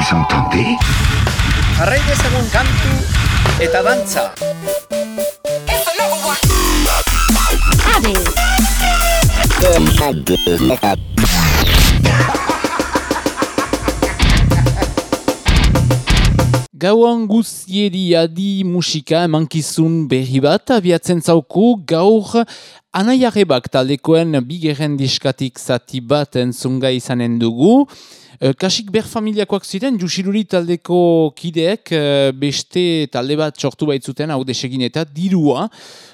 Vous entendez Jarrai dezagun kantu eta dantza. Gauan guztieri adi musika emankizun berri bat abiatzen zauku gaur anaiarrebak taldekoen bigeren diskatik zati bat entzunga izanen dugu. Eh, Kasik ber familiakoak ziren, Jusiluri taldeko kideek eh, beste talde bat sortu baitzuten hau desegin eta dirua.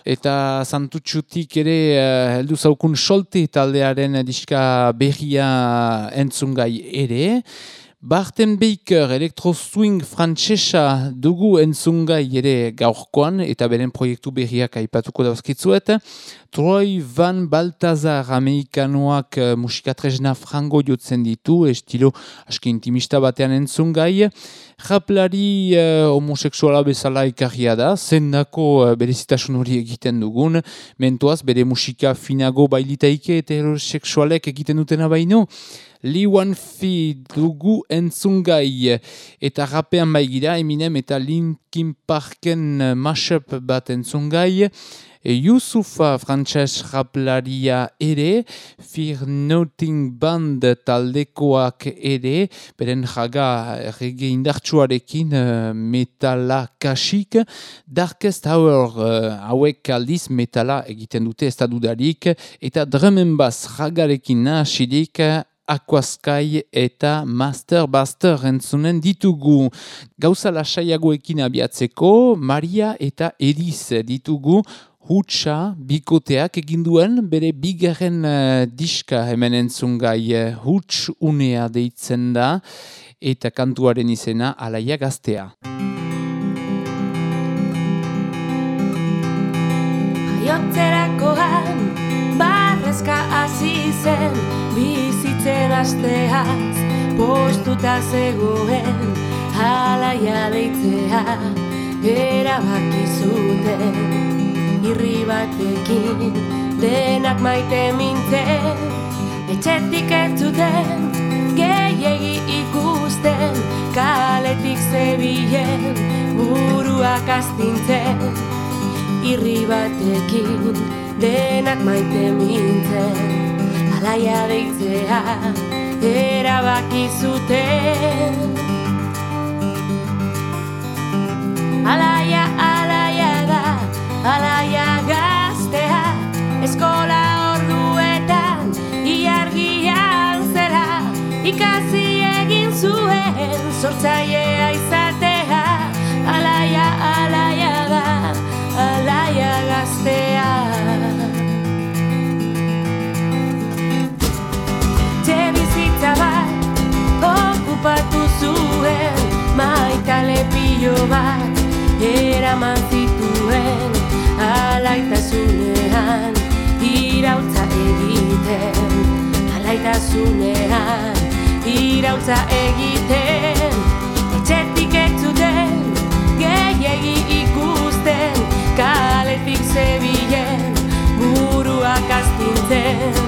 Eta santutxutik ere eh, heldu zaukun solte taldearen diska berria entzungai ere. Barten Baker Electro Swing frantsesa dugu entzungai ere gaurkoan eta beren proiektu berriak aipatuko dauzkitzuet. Troy Van Baltazar amerikanoak uh, musikatresna frango jotzen ditu, estilo aski intimista batean entzungai. Raplari uh, homoseksuala bezala ikarria da, zendako uh, berezitasun hori egiten dugun, mentuaz bere musika finago bailitaike eta heteroseksualek egiten dutena baino. Lee Wan Fi dugu entzungai eta rapean baigira Eminem eta Linkin Parken mashup bat entzungai. E Yusufa frantses raplaria ere, Fear Nothing Band taldekoak ere, beren jaga rege indartsuarekin uh, metala kasik, Darkest Hour hauek aldiz metala egiten dute ez da dudarik, eta Drumen Bass jagarekin nahasidik, Aquasky eta Master Buster entzunen ditugu. Gauza lasaiagoekin abiatzeko, Maria eta Ediz ditugu, Hutsa bikoteak egin duen bere bigarren uh, diska hemen entzungai uh, huts unea deitzen da eta kantuaren izena alaia gaztea. Jaiotzerakoan barrezka hasi zen bizitzen asteaz postuta zegoen alaia deitzea erabaki zuten. Irri batekin denak maite mintzen etxetik ez zuten gehiegi ikusten kaletik zebilen buruak astintzen irri batekin denak maite mintzen alaia deitzea erabaki zuten. Alaia alaia da alaia gaztea eskola orduetan iargian zera ikasi egin zuen sortzailea izatea okupatu zuen maitale pilo bat eraman zituen alaitasunean irautza egiten alaitasunean irautza egiten. Etxetik ez zuten gehiegi ikusten kaletik zebilen buruak astintzen.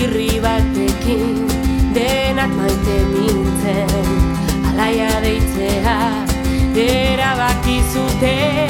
Irri batekin denak maite alaia deitzea erabaki zuten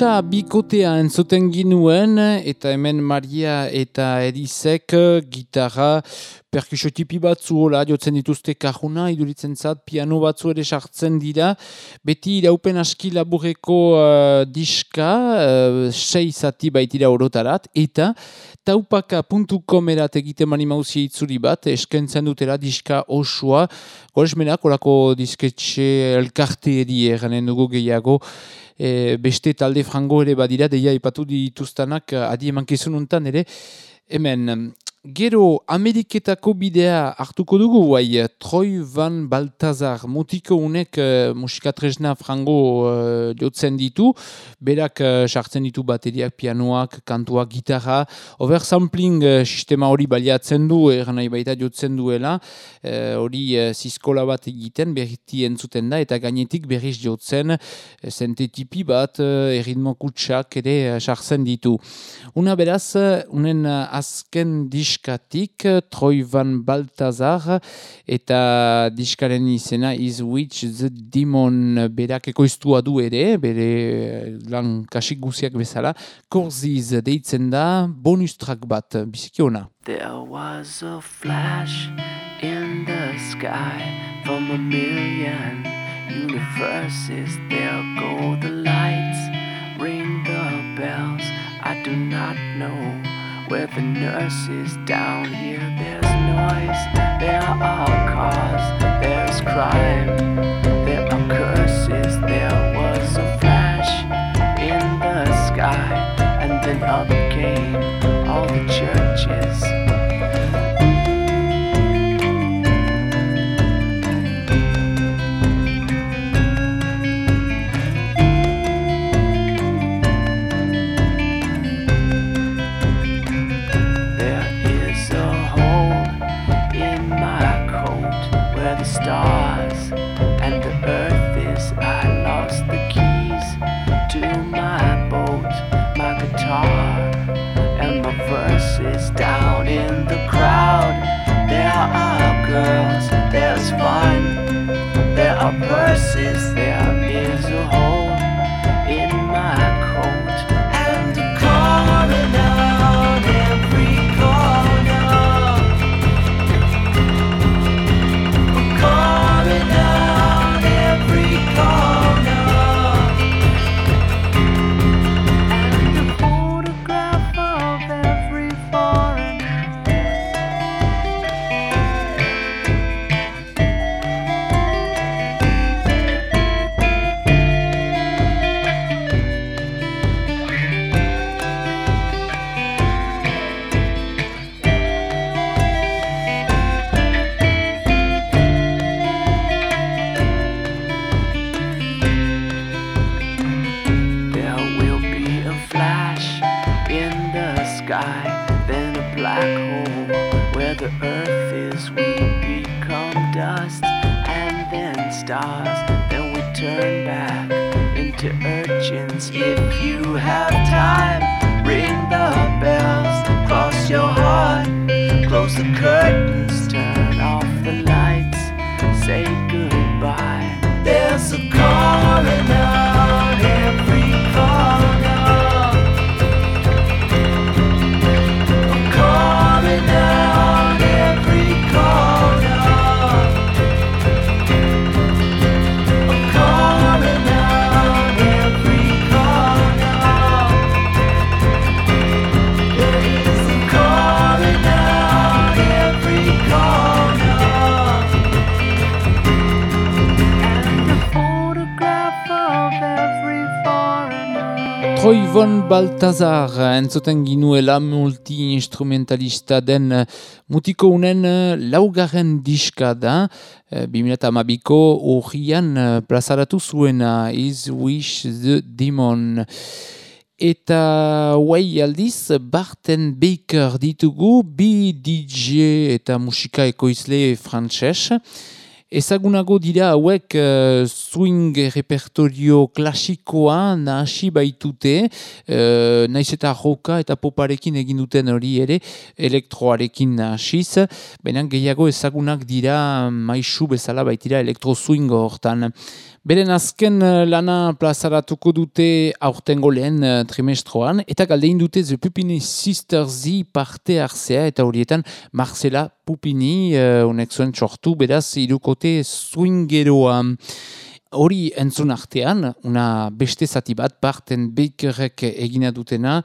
Hutsa bikotea entzuten ginuen, eta hemen Maria eta Erizek gitarra perkusio tipi batzu hola, jotzen dituzte kajuna, iduritzen zat, piano batzu ere sartzen dira, beti iraupen aski laburreko uh, diska, uh, sei zati baitira orotarat, eta taupaka.com erat egiten mani mauzia itzuri bat, eskentzen dutera diska osua, goresmenak, orako disketxe elkarte eri eranen dugu gehiago, e, beste talde frango ere badira, deia ipatu dituztanak adi emankizun untan ere, hemen Gero, Ameriketako bidea hartuko dugu, guai, Troy Van Baltazar, mutiko unek uh, musikatresna frango uh, jotzen ditu, berak uh, sartzen ditu bateriak, pianoak, kantuak, gitarra, oversampling uh, sistema hori baliatzen du, eran nahi baita jotzen duela, hori uh, zizkola bat egiten, berriti entzuten da, eta gainetik berriz jotzen, uh, zente tipi bat, uh, erritmo kutsak ere sartzen ditu. Una beraz, unen azken dis diskatik, Troy Van Baltazar, eta diskaren izena Is Witch the Demon berak ekoiztua du ere, bere lan kasik guziak bezala, korziz deitzen da, bonus track bat, bizikiona. There was a flash in the sky from a million universes. There the nurses down here. There's noise, there are cars, there's crime, the earth. Von Baltazar entzuten ginuela multi-instrumentalista den eh, mutiko unen eh, laugarren diska da, 2008ko eh, urrian plazaratu zuena Is Wish the Demon. Eta guai aldiz, Barten Baker ditugu, bi DJ eta musika ekoizle frantxez, Ezagunago dira hauek uh, swing repertorio klasikoa nahasi baitute, uh, naiz eta joka eta poparekin egin duten hori ere, elektroarekin nahasiz, baina gehiago ezagunak dira maisu bezala baitira elektro swing hortan. Beren azken eh, lana plazaratuko dute aurtengo lehen uh, trimestroan, eta galdein dute The Pupini Sisters parte hartzea, eta horietan Marcela Pupini, uh, unek zuen txortu, beraz, irukote swingeroa. Hori entzun artean, una beste zati bat, parten bakerrek egina dutena,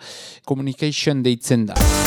communication deitzen da.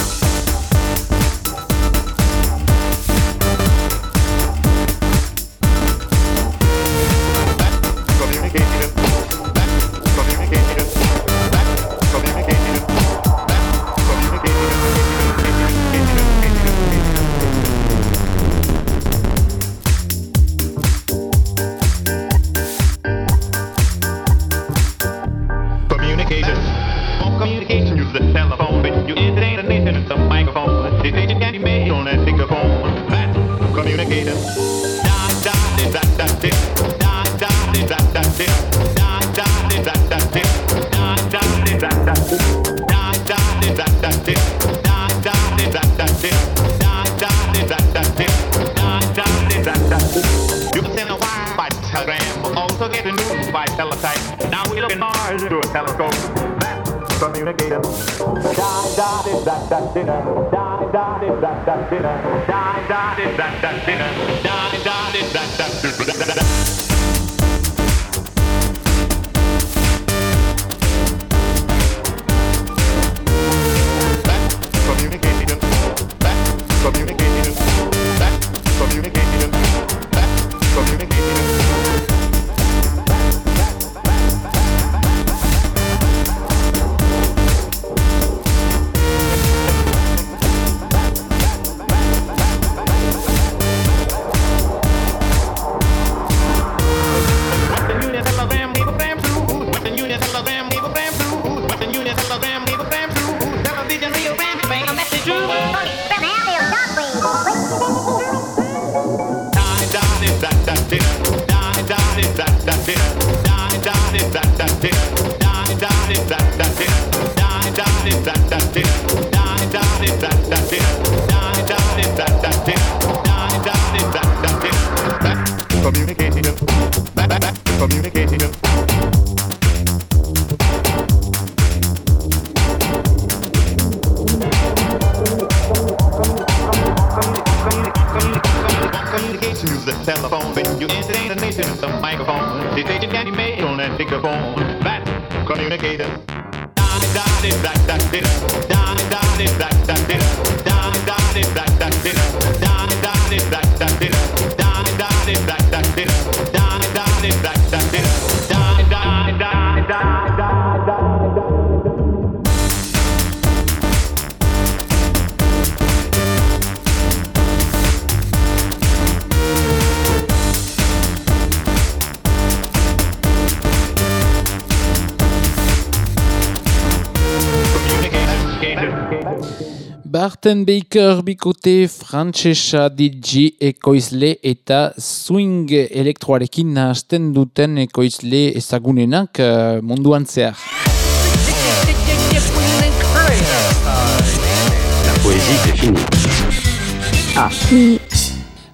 Barton Baker bikote frantsesa DJ ekoizle eta swing elektroarekin nahazten duten ekoizle ezagunenak uh, munduan zehar.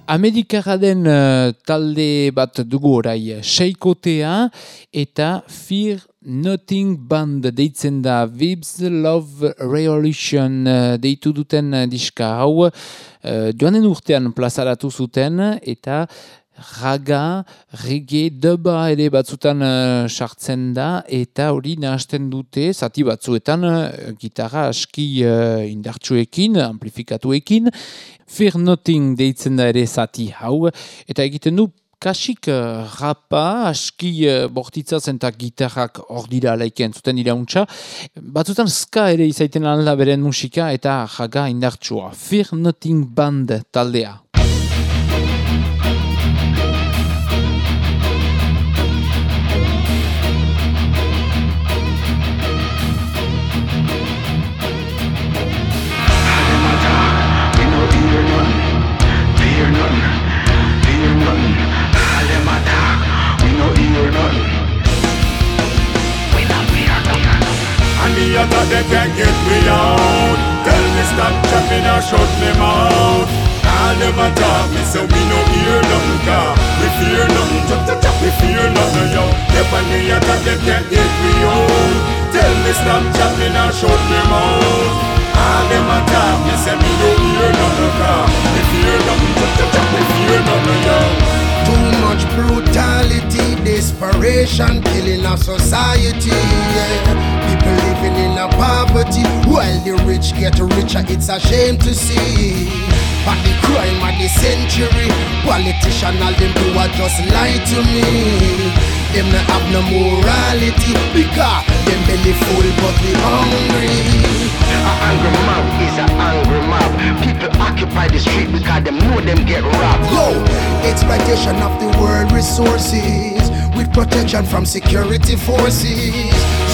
Amerikara den uh, talde bat dugu orai seikotea eta Fear Nothing Band deitzen da. Vibes Love Revolution uh, deitu duten diska hau uh, joanen urtean plazaratu zuten eta raga, reggae, duba ere batzutan sartzen da eta hori nahasten dute zati batzuetan uh, gitarra aski uh, indartsuekin, amplifikatuekin Fear Nothing deitzen da ere zati hau eta egiten du kasik uh, rapa, aski uh, bortitza zenta gitarrak hor dira laiken zuten dira untxa. Batzutan ska ere izaiten alda beren musika eta jaga indartsua. Fear Nothing Band taldea. That they can't get me out. Tell me stop chopping or shut me mouth. All them a talk me so we no hear nothing car. We fear nothing, chop chop chop. We fear nothing yo. I knew you that they can't get me out. Tell me stop chopping or shut me mouth. All them a talk me say me no hear nothing car. We fear nothing, chop chop chop. We fear nothing yo. Too much brutality, desperation, killing our society. Yeah. People living in a poverty while the rich get richer. It's a shame to see. But the crime of the century, politician all them do are just lie to me. Them not have no morality because them belly full but we hungry. An angry mob is an angry mob. People occupy the street because them know them get robbed. Go! Exploitation of the world resources with protection from security forces.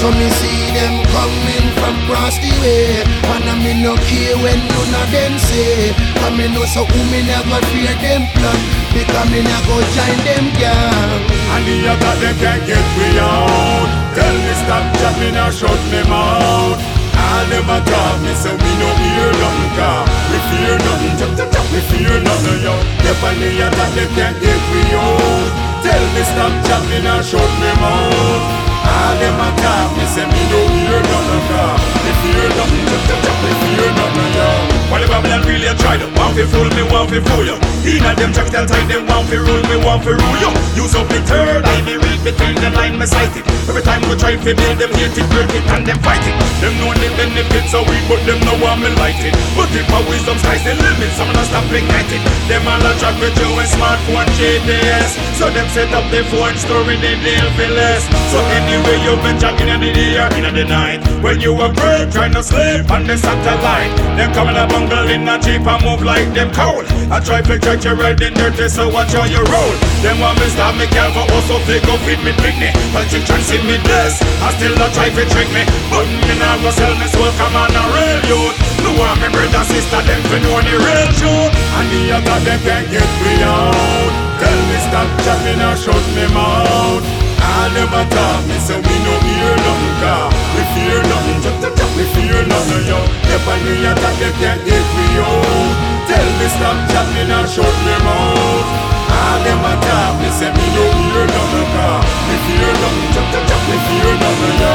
So me see them coming from across the way, and I me no care when none of them say. I me know so who me never fear them plan because me not go join them gang. And the other they can't get me out. Tell me stop chopping or shut me mouth. All them a talk me so we no hear nothing car. We fear nothing, chop chop chop. We fear nothing yo. If and the other they can't get me out. Tell me stop chopping or shut me mouth. All them a talk me say me no hear nothing car. We fear nothing, chop chop chop. We fear nothing yo. While the Babylon really try to want to fool me, want to fool you. In a them track tell time them want to rule me, want to rule you. Use up the third eye, me read between the line, me sight it. Every time we try to build them, hate it, break it, and them fight it. Them know the benefits of weed, but them know want me light it. But if my wisdom sky's the limit, some not stop ignite it. Them all a track with you with smartphone GPS. So them set up the phone story, they deal for less. So anyway, you've been jacking in the day in the night. When you were great, trying to sleep on the satellite. Them coming a bungle in a jeep and move like them cold. I try to check you right in dirty, so watch how you roll. Them want me stop me care for also they go feed me Britney. Politicians see me this, I still not try to trick me. But me now go sell me soul, come on a real youth. No want me brother, sister, them for know the real truth. And the other them can't get me out. Tell me stop chopping or shut me mouth. I never talk me so we no hear nothing car We fear nothing, chop chop chop, we fear nothing yo If I knew you that they can't get me out. Tell me stop chopping or shut me mouth I never talk me say me no hear nothing car We fear nothing, chop chop chop, we fear nothing yo.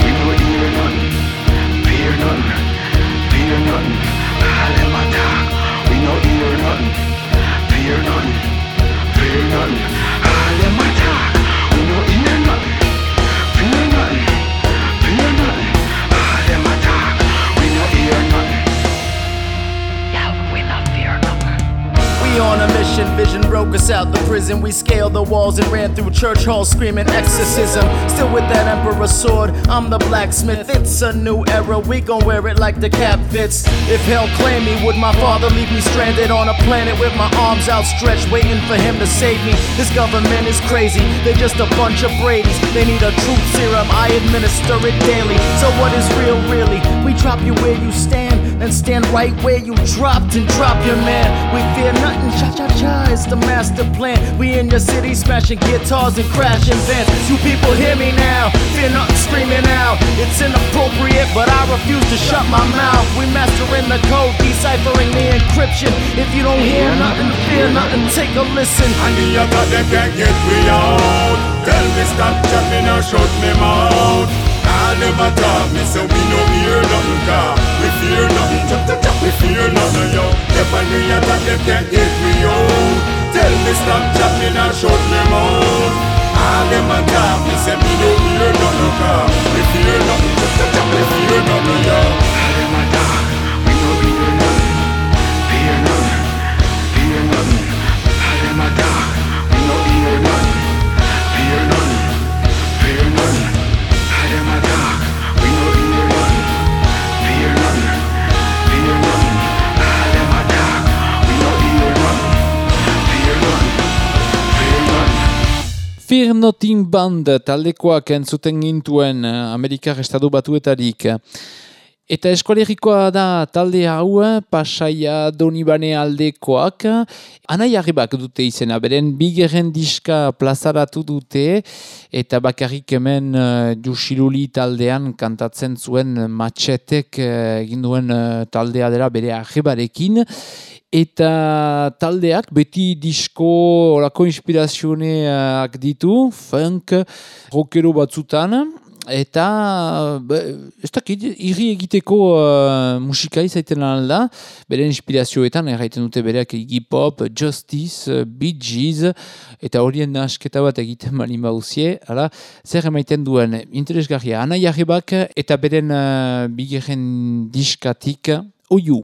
We no hear nothing, fear nothing, fear nothing. All them attack. We no hear nothing, fear nothing, fear nothing. Us out the prison. We scaled the walls and ran through church halls screaming exorcism. Still with that emperor sword, I'm the blacksmith. It's a new era, we gon' wear it like the cap fits. If hell claim me, would my father leave me stranded on a planet with my arms outstretched, waiting for him to save me? This government is crazy, they're just a bunch of Brady's. They need a truth serum, I administer it daily. So what is real, really? We drop you where you stand, and stand right where you dropped and drop your man. We fear nothing, cha cha cha, it's the master plan. We in your city smashing guitars and crashing vans. You people hear me now, fear nothing screaming out. It's inappropriate, but I refuse to shut my mouth. We mastering the code, deciphering the encryption. If you don't hear nothing, fear nothing, take a listen. And the other them can't get me out Tell me stop chopping or shut me mouth I never talk me so we no hear nothing fear nothing, chop chop chop, we fear nothing yo. I knew you that them can't get me out Tell me stop chopping or shut me mouth All them a talk me say me no hear nothing car We fear nothing, chop chop chop, we fear nothing yo. All them attack. We no hear nothing, fear nothing, fear nothing. All them attack. We Fear Nothing Band taldekoak entzuten gintuen eh, Amerikar Estatu Batuetarik. Eta eskolerikoa da talde hau, pasaia donibane aldekoak, anai harribak dute izena, beren bigerren diska plazaratu dute, eta bakarrik hemen uh, Jusiluli taldean kantatzen zuen matxetek uh, egin duen uh, taldea dela bere harribarekin, eta taldeak beti disko orako inspirazioneak ditu, funk, rockero batzutan, eta be, ez dakit, irri egiteko uh, musika izaiten alda, bere inspirazioetan, erraiten dute bereak Iggy Pop, Justice, uh, Bee Gees, eta horien nasketa bat egiten malin bauzie, ala, zer emaiten duen, interesgarria, Ana Jarrebak eta beren uh, bigeren diskatik, oiu.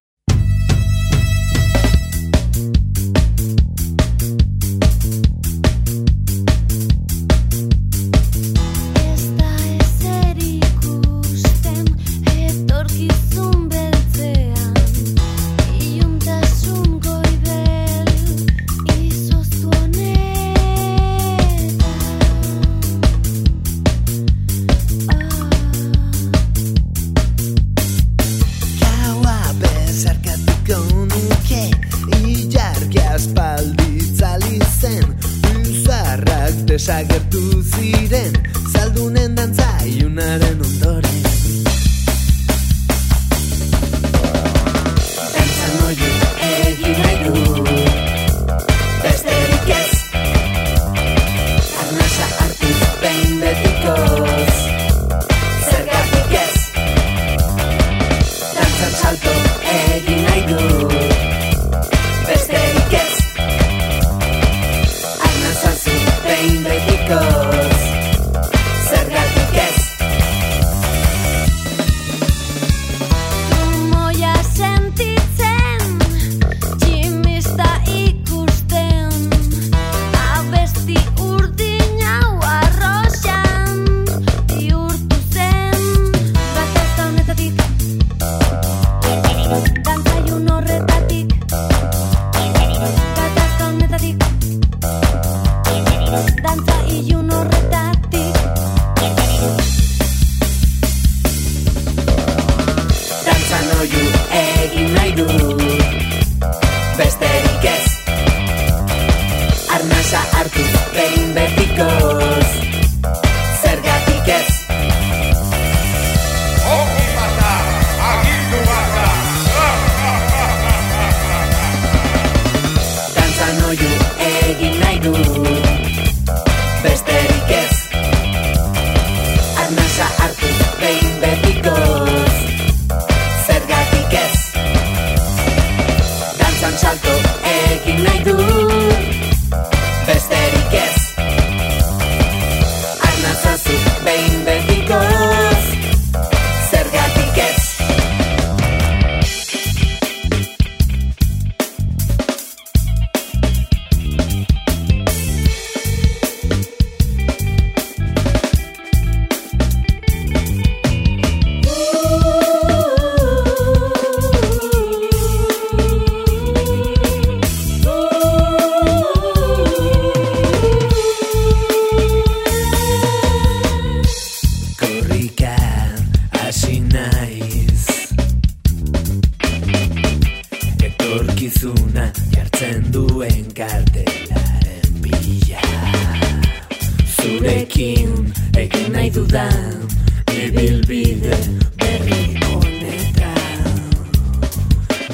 Zurekin egin nahi dudan Ibilbide berri honetan.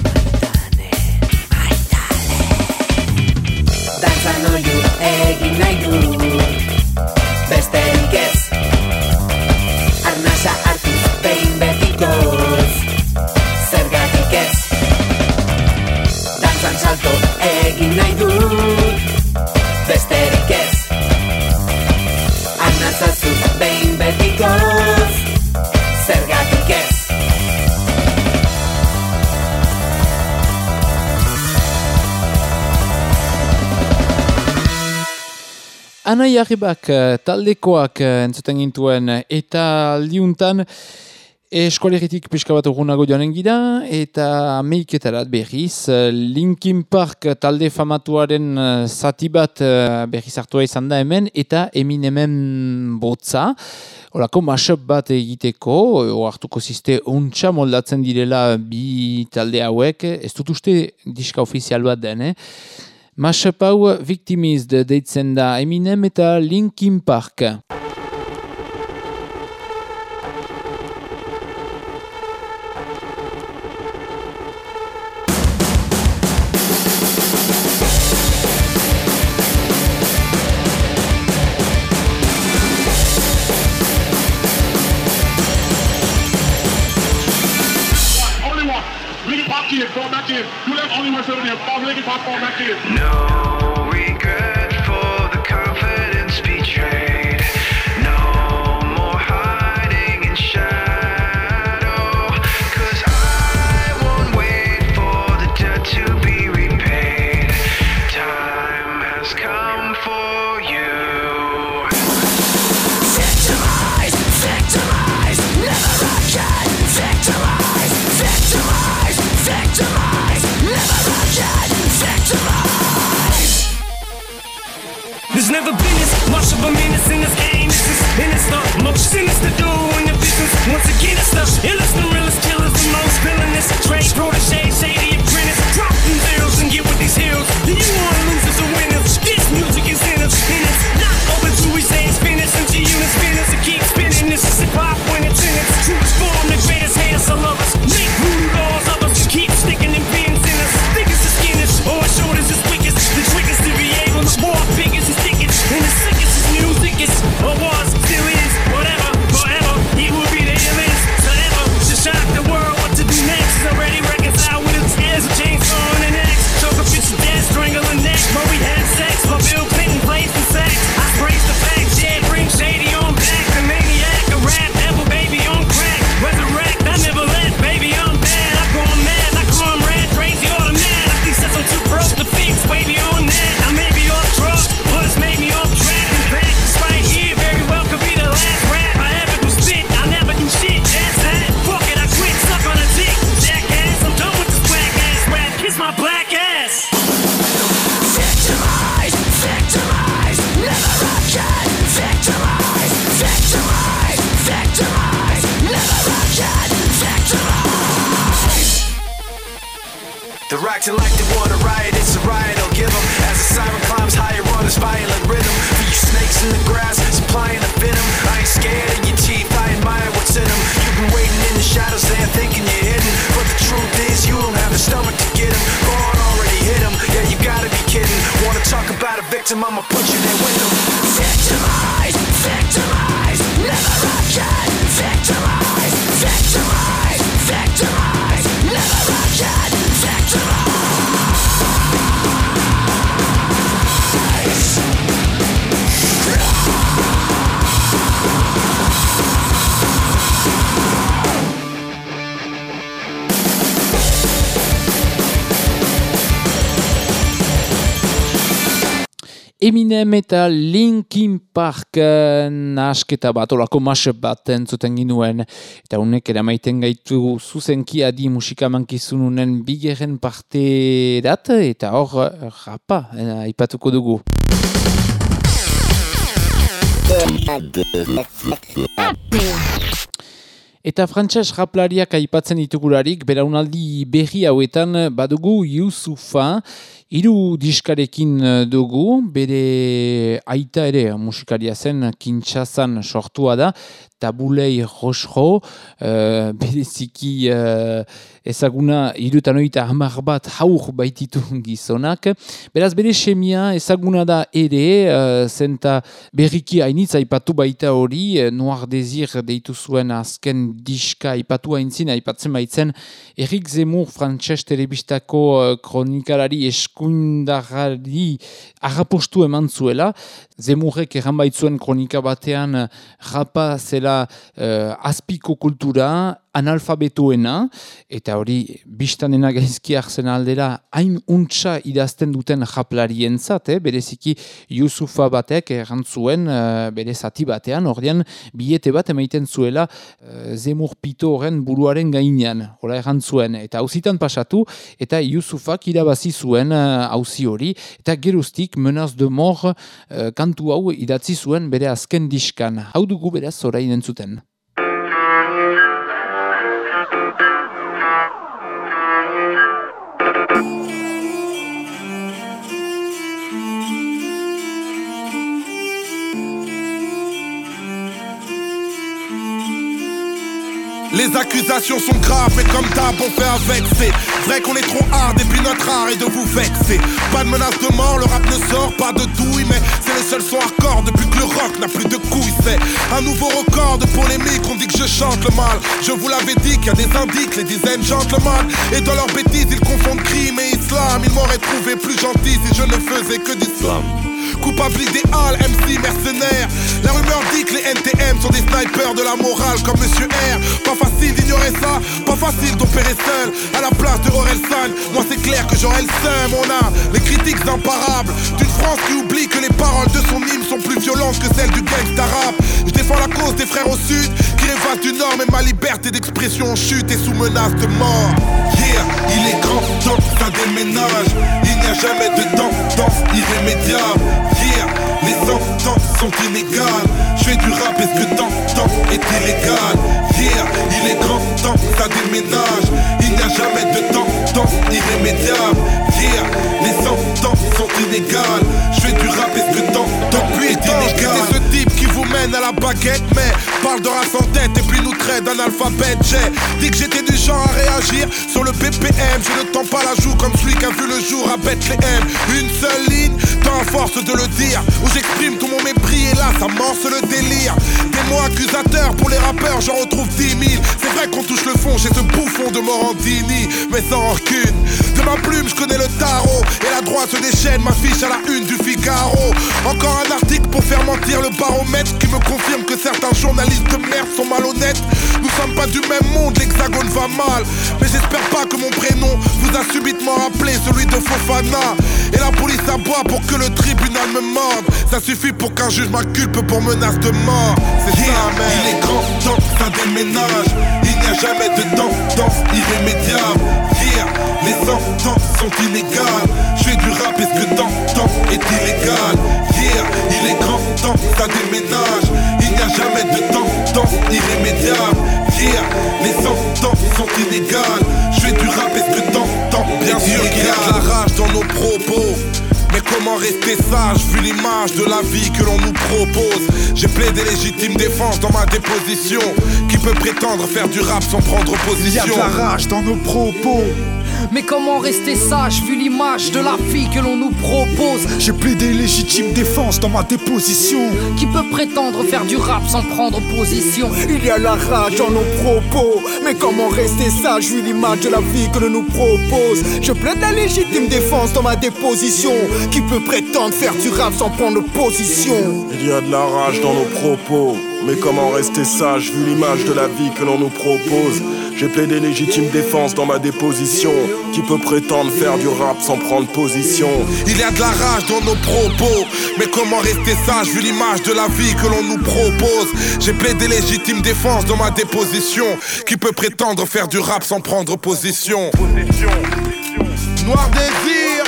Maitane, maitale Dantzan oiu egin nahi du Anai Arribak eh, taldekoak eh, entzuten gintuen eh, eta liuntan eskoleritik piskabat urgunago joan engida eta meiketarat berriz Linkin Park talde famatuaren zati bat berriz hartua izan da hemen eta emin hemen botza Horako mashup bat egiteko, oartuko ziste untxa moldatzen direla bi talde hauek, ez dut uste diska ofizial bat den, eh? Mashup hau victimized deitzen da Eminem eta Linkin Park. I'ma put you there with them. Eminem eta Linkin Parken asketa bat, olako mashup bat entzuten ginuen. Eta unek eramaiten gaitu zuzenki adi musika mankizununen bigeren parte dat, eta hor rapa, eh, aipatuko dugu. Eta frantses raplariak aipatzen ditugularik, beraunaldi berri hauetan badugu Yusufa, Hiru diskarekin eh, dugu, bere aita ere musikaria zen kintxazan sortua da, tabulei rosro, uh, eh, bereziki uh, ezaguna irutanoita hamar bat haur baititu gizonak. Beraz, bere semia ezaguna da ere, uh, zenta berriki hainitz aipatu baita hori, Noir noar dezir deitu zuen azken diska aipatu haintzin, aipatzen baitzen, Erik Zemur frantxez telebistako uh, kronikalari esku eskuindarari agapostu eman zuela, zemurrek erran baitzuen kronika batean eh, rapa zela uh, azpiko kultura analfabetuena, eta hori biztanena gaizki hartzen aldera hain untsa idazten duten japlarien zat, eh? bereziki Yusufa batek errantzuen uh, bere zati batean, ordean bilete bat emaiten zuela uh, zemur pito horren buruaren gainean, hola errantzuen, eta hauzitan pasatu, eta Yusufak irabazi zuen hauzi hori, eta geruztik menaz de mor uh, kantu hau idatzi zuen bere azken diskan. Hau dugu beraz orain entzuten. Les accusations sont graves, mais comme d'hab, on fait avec. C'est vrai qu'on est trop hard, et puis notre art est de vous vexer. Pas de menace de mort, le rap ne sort pas de douille, mais c'est le seul son hardcore depuis que le rock n'a plus de couilles. C'est un nouveau record de polémique, on dit que je chante le mal. Je vous l'avais dit qu'il y a des indices, les dizaines gentlemen. Et dans leurs bêtises, ils confondent crime et islam. Ils m'auraient trouvé plus gentil si je ne faisais que du slam. Coupable idéal, MC mercenaire. La rumeur dit que les NTM sont des snipers de la morale comme Monsieur R. Pas facile d'ignorer ça, pas facile d'opérer seul. À la place de Orelsan, moi c'est clair que j'aurais le seum. On a les critiques imparables d'une France qui oublie que les paroles de son hymne sont plus violentes que celles du gangsta rap. Je défends la cause des frères au sud qui rêvent du nord, mais ma liberté d'expression chute et sous menace de mort. Yeah, il est grand temps ça déménage. Il n'y a jamais de tendance irrémédiable. Les sentences sont inégales. Je fais du rap et ce que t'entends est illégal? Yeah, il est grand temps ça déménage. Il n'y a jamais de tendance irrémédiable. Yeah, les sentences sont inégales. Je fais du rap et ce que t'entends est illégal. ce type qui vous mène à la baguette, mais parle de race en tête et puis nous traite d'analphabète. J'ai dit que j'étais du genre à réagir sur le BPM. Je ne tends pas la joue comme celui qui a vu le jour à Bethléem. Une seule ligne, tant force de le dire, où j'exprime tout mon mépris et là ça morce le délire. Des mots accusateurs pour les rappeurs, j'en retrouve 10 000. C'est vrai qu'on touche le fond chez ce bouffon de Morandini, mais sans rancune. De ma plume, je connais le tarot et la droite se déchaîne, m'affiche à la une du Figaro. Encore un article pour faire mentir le baromètre qui me confirme que certains journalistes de merde sont malhonnêtes. Nous sommes pas du même monde, l'hexagone va mal. Mais j'espère pas que mon prénom vous a subitement rappelé celui de Fofana. Et la police aboie pour que le tribunal me morde. Ça suffit pour qu'un juge m'inculpe pour menace de mort. C'est ça, man. Il est grand temps ça déménage. Il n'y a jamais de tendance irrémédiable. Yeah, les sentences sont inégales. Je fais du rap et ce que t'entends est illégal? Yeah, il est grand temps ça déménage. Il n'y a jamais de tendance irrémédiable. Yeah, les sentences sont inégales. Je fais du rap et ce que t'entends bien sûr qu'il y a de la rage dans nos propos. Mais comment rester sage vu l'image de la vie que l'on nous propose? J'ai plaidé légitime défense dans ma déposition Qui peut prétendre faire du rap sans prendre position Il y a de la rage dans nos propos mais comment rester sage vu l'image de la vie que l'on nous propose? J'ai plaidé légitime défense dans ma déposition. Qui peut prétendre faire du rap sans prendre position? Il y a la rage dans nos propos. Mais comment rester sage vu l'image de la vie que l'on nous propose? Je plaide la légitime défense dans ma déposition. Qui peut prétendre faire du rap sans prendre position? Il y a de la rage dans nos propos. Mais comment rester sage vu l'image de la vie que l'on nous propose? J'ai plaidé légitime défense dans ma déposition. Qui peut prétendre faire du rap sans prendre position? Il y a de la rage dans nos propos. Mais comment rester sage vu l'image de la vie que l'on nous propose? J'ai plaidé légitime défense dans ma déposition. Qui peut prétendre faire du rap sans prendre position? Noir désir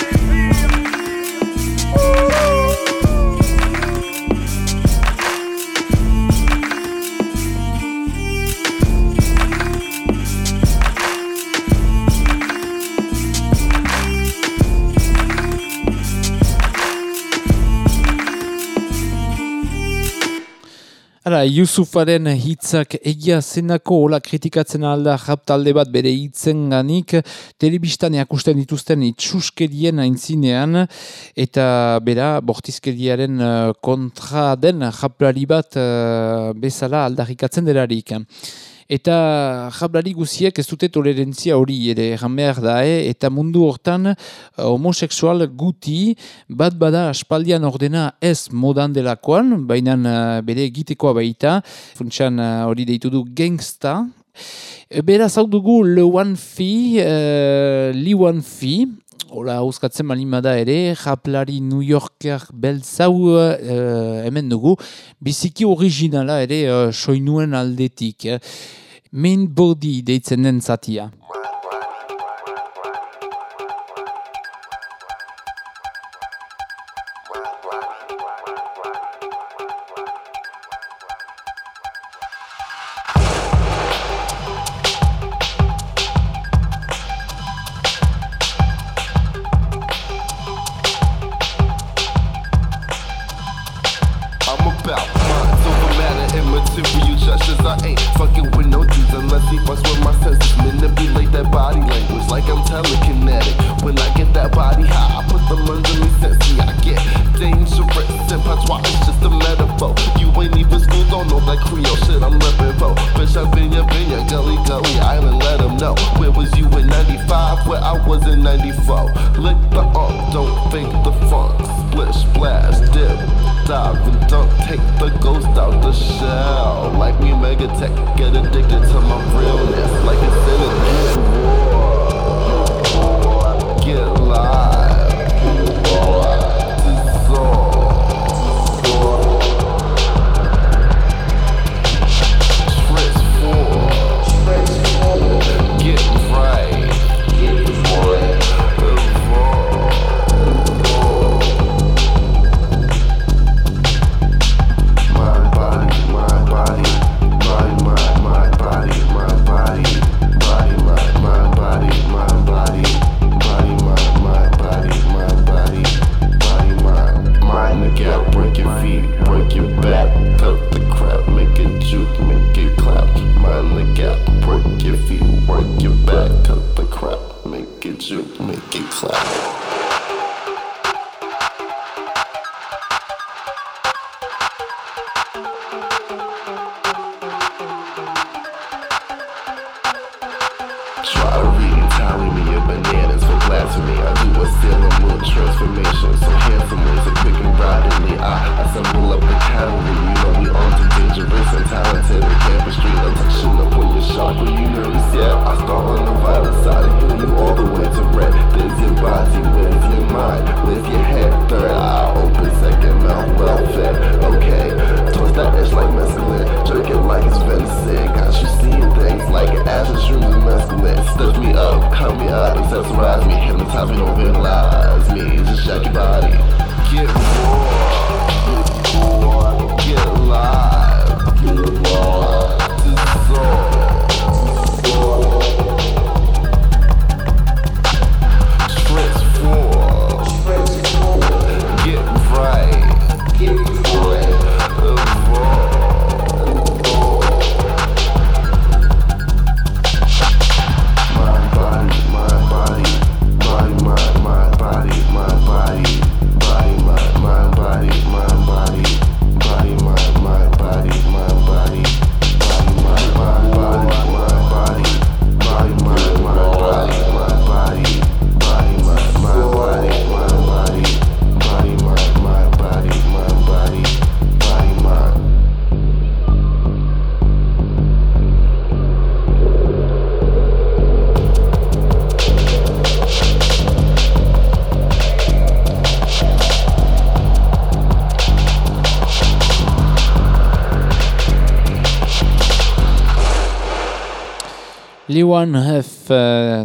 Hala, Yusufaren hitzak egia zenako hola kritikatzen alda rap talde bat bere hitzen ganik, telebistan akusten dituzten itxuskerien aintzinean, eta bera, bortizkeriaren eh, kontra den raplari bat uh, bezala aldarrikatzen derarik eta jablari guziek ez dute tolerentzia hori ere janbehar da, eh? eta mundu hortan eh, homosexual guti bat bada aspaldian ordena ez modan delakoan, baina eh, bere egitekoa baita, funtsan eh, hori deitu du gangsta, Beraz hau dugu Le One Fee, uh, Li One Fee, Ola, auskatzen malimada ere, japlari New Yorker beltzau uh, hemen dugu, biziki originala ere uh, soinuen aldetik. Eh? Main body deitzen den zatia.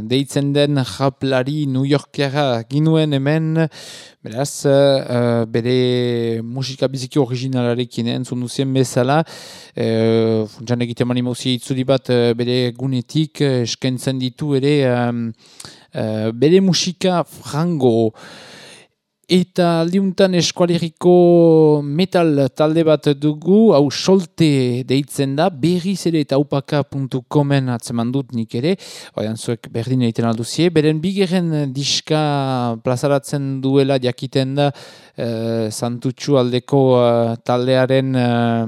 deitzen den japlari New Yorkera ginuen hemen, beraz, uh, bere musika biziki originalarekin entzun duzien bezala, uh, funtsan egiten mani mauzia itzuri bat uh, bere gunetik eskaintzen ditu ere um, uh, bere musika frango, Eta liuntan eskualeriko metal talde bat dugu, hau solte deitzen da, berriz ere eta upaka.comen atzeman dut nik ere, oian zuek berdin egiten alduzie, beren bigeren diska plazaratzen duela jakiten da eh, santutxu aldeko uh, taldearen uh,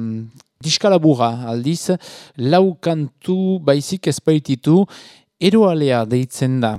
diska labura aldiz, laukantu baizik ezpaititu, eroalea deitzen da.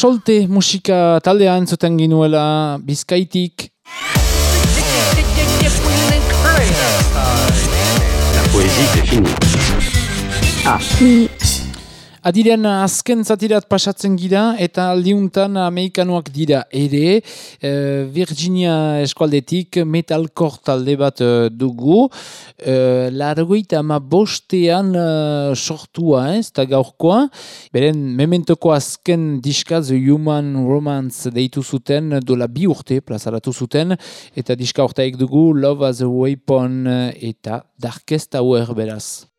Solte musika taldea entzuten ginuela bizkaitik. La poésie c'est fini. Ah. Adiren azken zatirat pasatzen gira eta aldiuntan amerikanoak dira ere. E, Virginia eskualdetik metalkor talde bat e, dugu. E, largoita ama bostean e, sortua ez eta gaurkoa. Beren mementoko azken diska The Human Romance deitu zuten dola bi urte plazaratu zuten. Eta diska urteik dugu Love as a Weapon eta Darkest Hour beraz.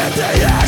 in the end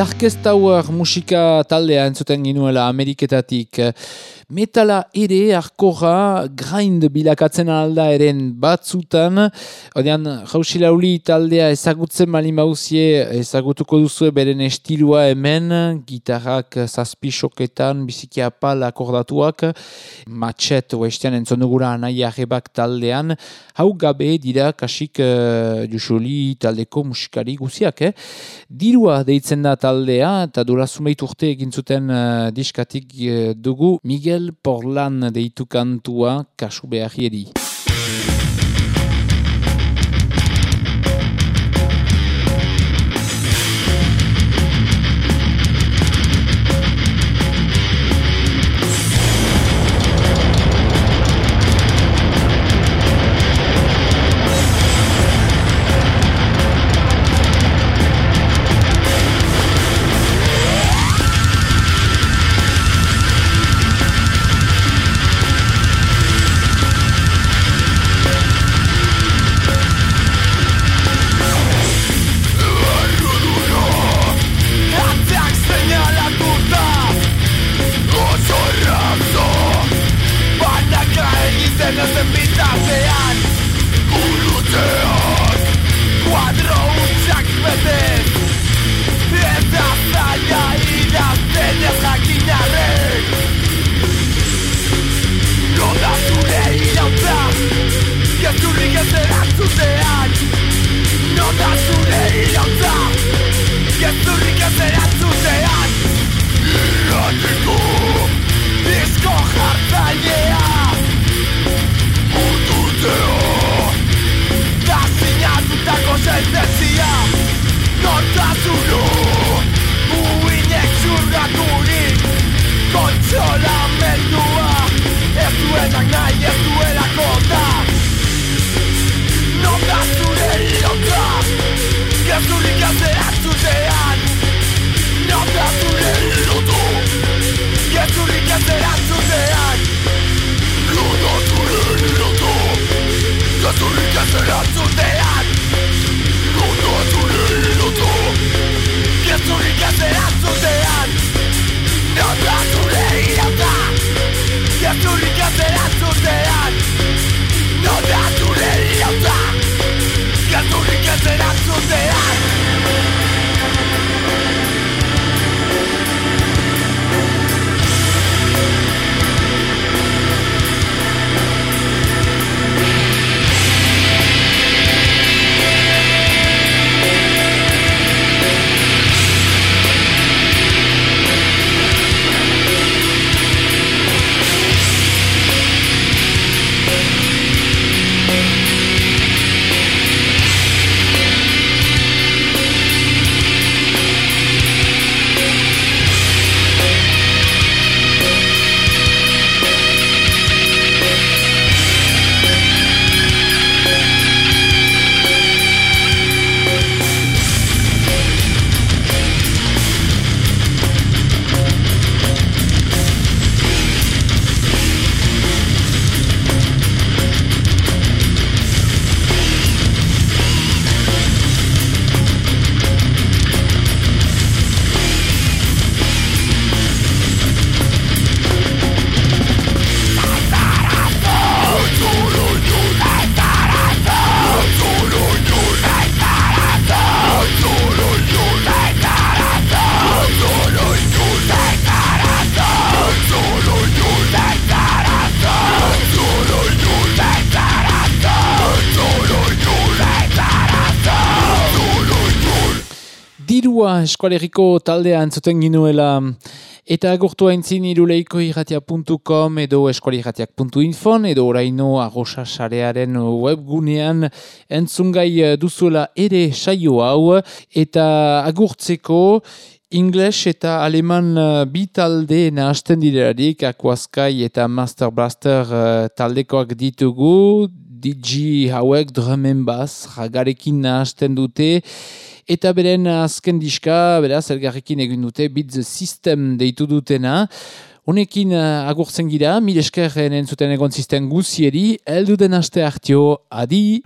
Darkest Tower musika taldea entzuten ginuela Ameriketatik. Metala ere arkorra grind bilakatzen alda eren batzutan. Odean, jausi lauli taldea ezagutzen bali mauzie ezagutuko duzu beren estilua hemen, gitarrak zazpisoketan, biziki apal akordatuak, matxet oestean entzonugura anai arrebak taldean, hau gabe dira kasik uh, jusuli taldeko musikari guziak, eh? Dirua deitzen da taldea, eta dura zumeit urte egin zuten uh, diskatik uh, dugu Miguel Porlan deitu kantua kasu beharrieri. Eskualeriko taldea entzuten ginuela. Eta agurtu haintzin iruleiko irratia.com edo eskualirratiak.info edo oraino arrosa sarearen webgunean entzungai duzuela ere saio hau. Eta agurtzeko Ingles eta aleman uh, bi talde nahasten direlarik, Aquasky eta Master Blaster uh, taldekoak ditugu, DJ hauek drumen bas, ragarekin nahasten dute, eta beren azken diska, beraz, elgarrekin egin dute, Beat the System deitu dutena, Honekin eh, agurtzen gira, mil esker entzuten egon zisten guzieri, eldu den aste hartio, adi!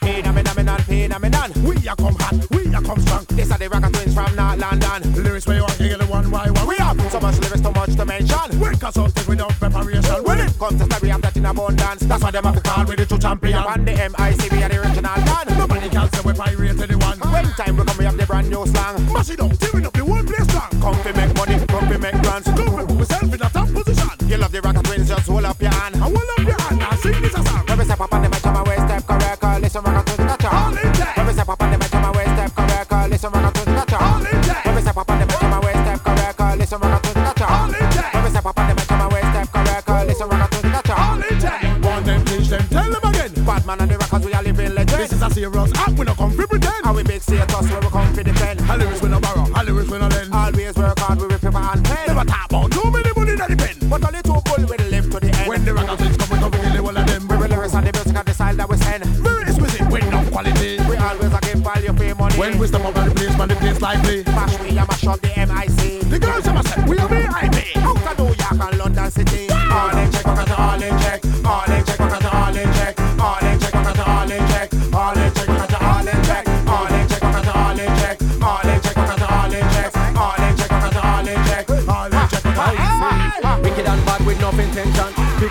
Phenomenon, phenomenon, we are come hot. Strong. This are the rocket twins from North London. Lyrics where you want to the one why one. We have so much lyrics, too much to mention. We consulted without preparation. When it comes to story, we have that in abundance. That's why them have to call me the true champion. And the MIC, we are the original dan. Nobody can say we pirate one. When time we come, we have the brand new slang. Mash it up, tearing up the whole place strong. Come to make money, come to make grants. Come to put myself in a top position. You love the rocket twins, just hold up your hand. I hold up your hand and sing this a song. When we step up on the bench, I'm a way step correct. Listen, rocket twins, gotcha. All in there. When we step up on the And rockers, we are living legend. This is a serious act, we no come fi pretend. And we big status, where we come fi defend. A lyrics we no borrow, a lyrics we no lend. Always work hard, we rip paper and pen. Never talk about too many money in the pen. But only two bull will live to the end. When the rockers come, we come kill the whole of them. We will lyrics and the music and the style that we send. Very exquisite, with no quality. We always a give value for money. When we step up on the place, man, the place lively. Mash me, I mash up the MIC.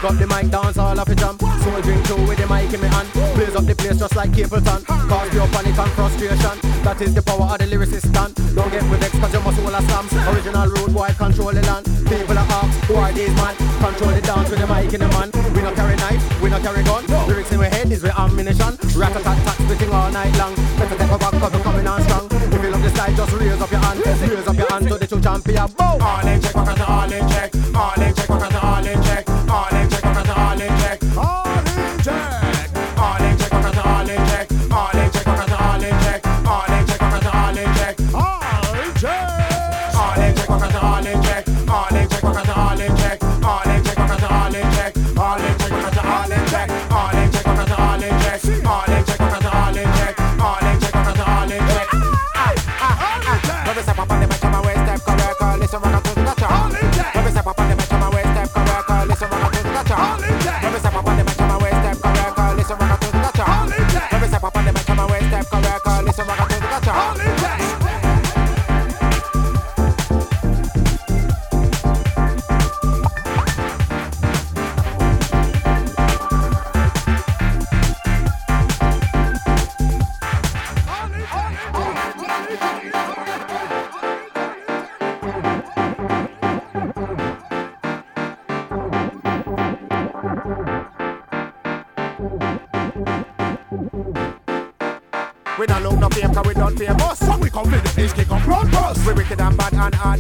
Pick up the mic, dance all of a jump. Soul drink through with the mic in my hand. Blaze up the place just like Capleton. Cause pure panic and frustration. That is the power of the lyricist stand. Don't get with X cause you must hold a. Original road boy control the land. People are ask, who are these man? Control the dance with the mic in the man. We not carry knife, we not carry gun. Lyrics in my head is with ammunition. Rat a tat tat all night long. Better take a back cause we're coming on strong. If you love the style, just raise up your hand. Raise up your hand to the two champion. Bow! All in check,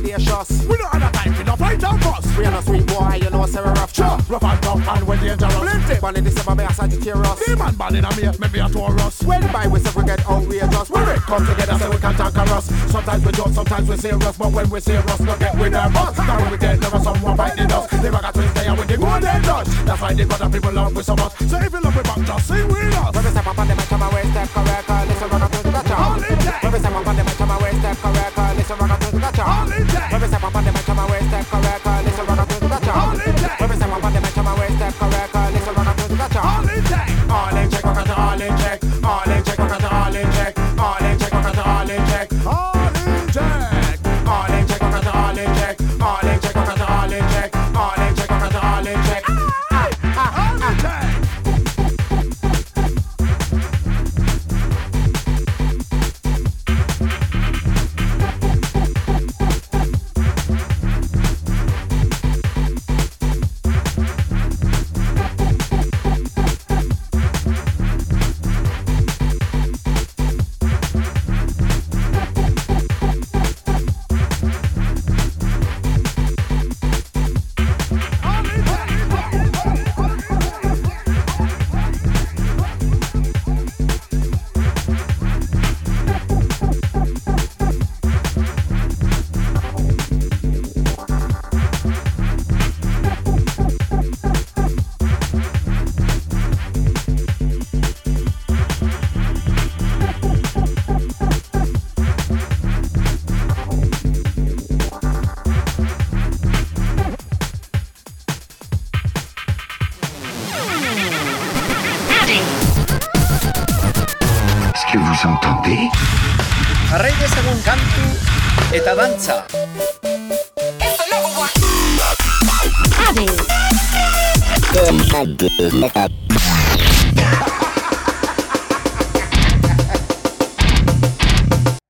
bad We don't have the time for no fight and fuss. We are no sweet boy, you know, we rough Sure, rough and tough and we dangerous. Plenty. In December, me a Sagittarius. The man born in a me, maybe a Taurus. When by we say we get outrageous. We we come together so we can conquer us. Sometimes we joke, sometimes we serious But when we serious, no get with them. Us Now when we get nervous, someone biting us. The rock at twins there with the golden dust. That's why the other people love we so much. So if you love we back, just sing with us. When we step up on the bench, I'm a way step correct Baccarat Look at